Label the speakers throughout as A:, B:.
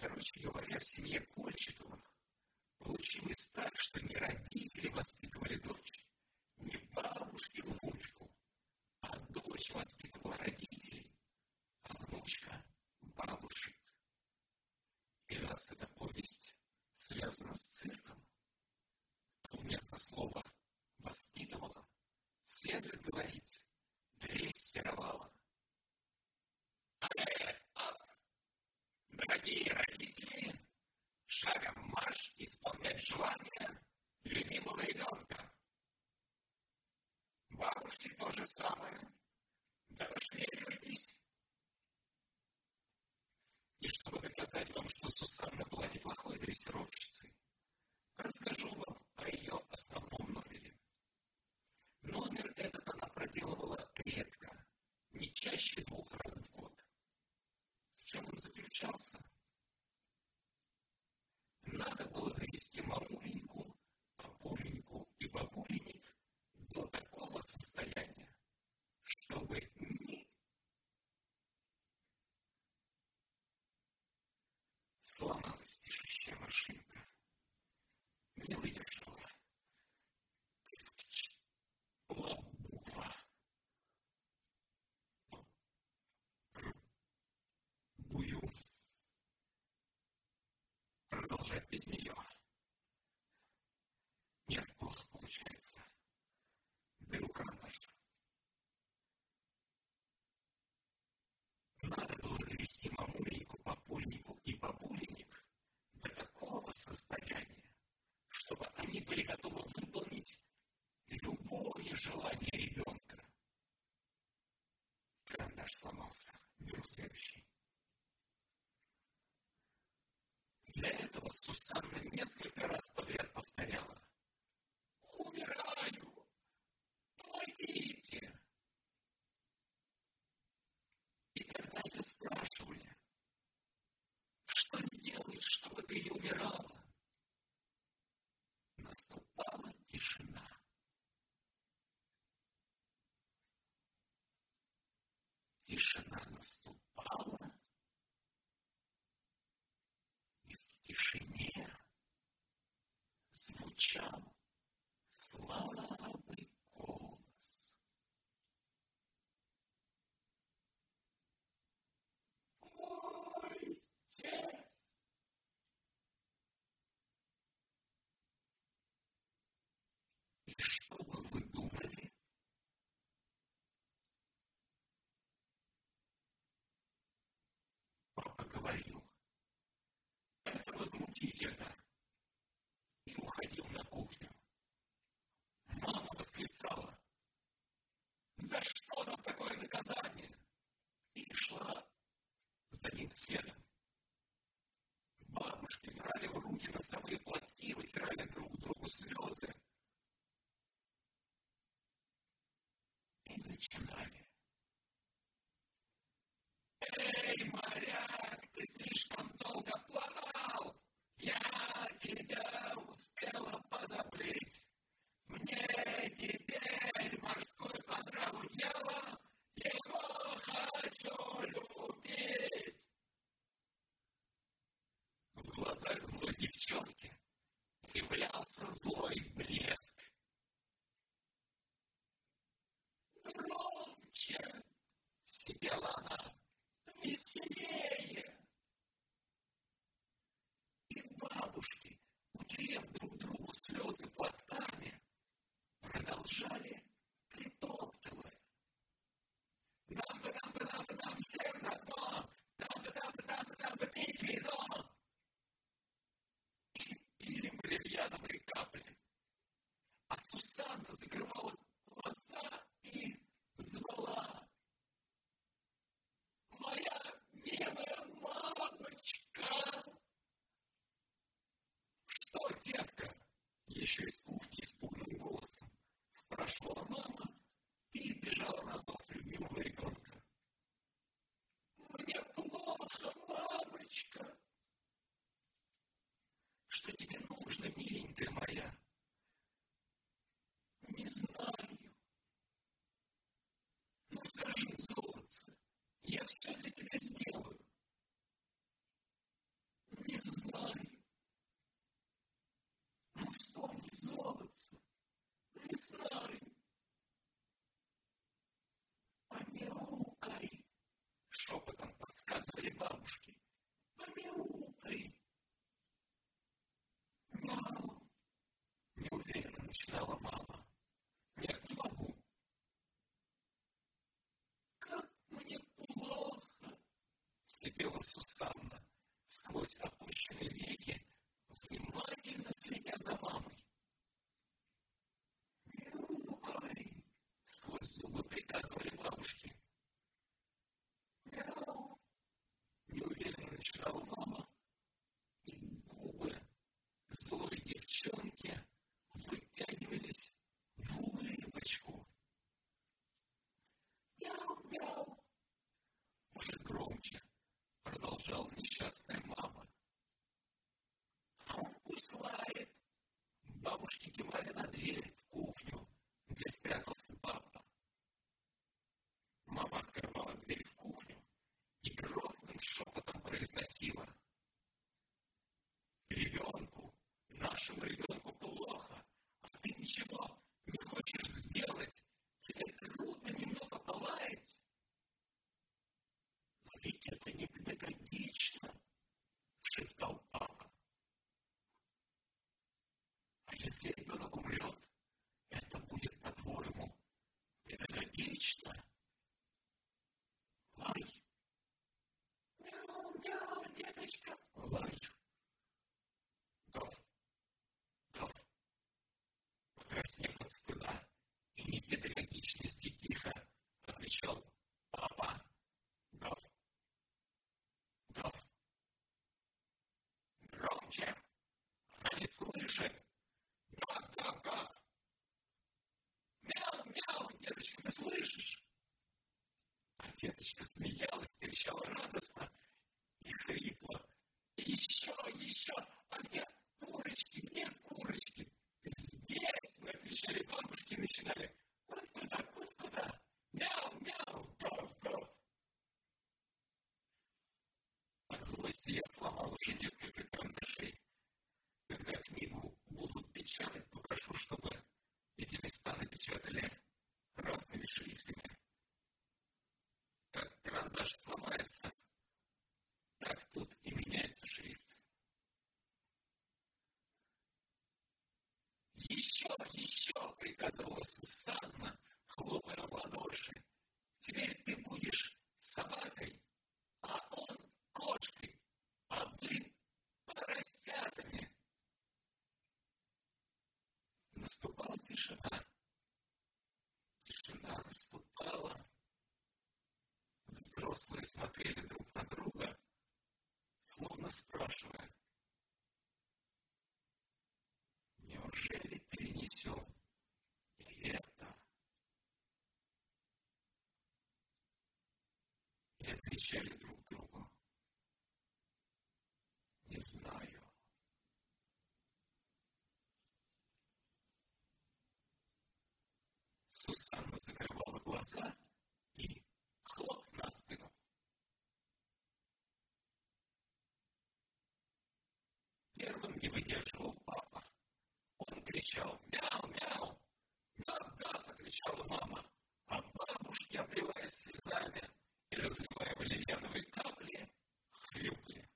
A: Короче говоря, в семье Кольчиковых получилось так, что не родители воспитывали дочь, не бабушки внучку, а дочь воспитывала родителей, а внучка – бабушек. И раз эта повесть связана с цирком, то вместо слова «воспитывала» следует говорить «дрессировала». Э, Дорогие родители, шагом марш исполнять желания любимого ребенка. Бабушки то же самое. Да пошмеривайтесь. И чтобы доказать вам, что Сусанна была неплохой дрессировщицей, расскажу вам о ее основном номере. Номер этот она проделывала редко, не чаще двух раз в год. Чем он заключался? Надо было довести мамуленьку, папуленьку и бабуленек до такого состояния, чтобы ни сломалась Продолжать без нее. Нет, плохо получается. Беру карандаш. Надо было довести мамуленьку, папульнику и бабуленек до такого состояния, чтобы они были готовы выполнить любое желание ребенка. Карандаш сломался. Беру следующий. Для этого Сусанна несколько раз подряд повторяла. «Умираю! Помогите!» И когда ее спрашивали, что сделать, чтобы ты не умирала, наступала тишина. Тишина наступала, и в тишине звучал слабый голос. Пойте! И что бы вы думали? Папа говорил, это возмутительно, и уходил на кухню. Мама восклицала, за что нам такое наказание? И шла за ним следом. Бабушки брали в руки носовые платки, вытирали друг Неуверенно начинала мама. Нет, не могу. Как мне плохо. Сипела Сусанна сквозь опущенные веки, внимательно следя за мамой. Мяукай. Сквозь зубы приказывали бабушки. Мяу. Неуверенно начинала мама. И губы злой девчонки вытягивались в улыбочку. Мяу-мяу. Уже громче продолжала мама. А он пусть лает. Бабушки кивали на дверь в кухню, где спрятался папа. Мама открывала дверь в кухню и грозным шепотом произносила. Ребенку, нашему ребенку плохо, а ты ничего не хочешь сделать. Тебе трудно немного полаять. Но ведь это не педагогично, шептал папа. А если ребенок умрет, это будет, по-твоему, педагогично? Лай. Мяу-мяу, деточка, лай. Гав, гав. Покраснев от стыда и непедагогичности тихо, отвечал папа. Гав, гав. Громче. Она не слышит. Гав, гав, гав. Мяу, мяу, деточка, ты слышишь? А деточка смеялась, кричала радостно и хрипло. Еще, еще, а где курочки, где курочки? Здесь, мы отвечали бабушки и начинали. Карандаш сломается, так тут и меняется шрифт. Еще, еще, приказывала Сусанна, хлопая в ладоши. Теперь ты будешь собакой, а он кошкой, а вы поросятами. Наступала. Тишина наступала. Взрослые смотрели друг на друга, словно спрашивая, неужели перенесем и это? И отвечали друг другу, не знаю. Сусанна закрывала глаза и хлоп на спину. Первым не выдерживал папа. Он кричал «Мяу-мяу!» «Гав-гав!» — отвечала мама. А бабушки, обливаясь слезами и разливая валерьяновые капли, хлюпали.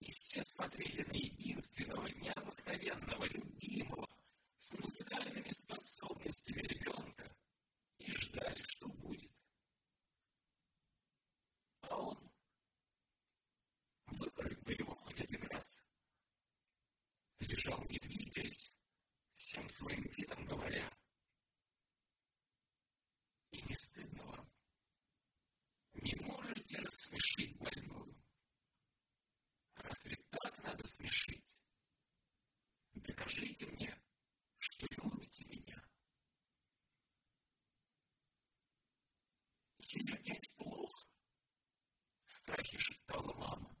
A: И все смотрели на единственного, необыкновенного, любимого, с музыкальными способностями ребенка И не стыдно вам. Не можете рассмешить больную. Разве так надо смешить? Докажите мне, что любите меня. Ей опять плохо. В страхе шептала мама.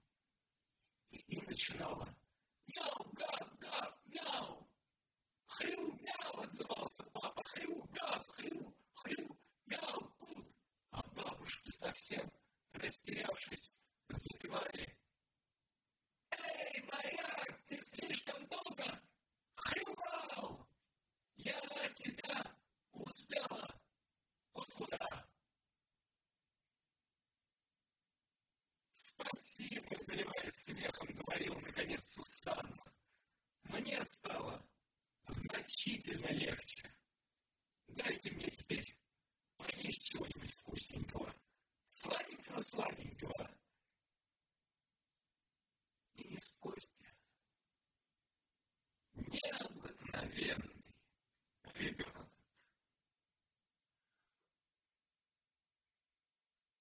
A: И, и начинала. дайте мне теперь поесть чего-нибудь вкусненького, сладенького-сладенького. И не спорьте. Необыкновенно.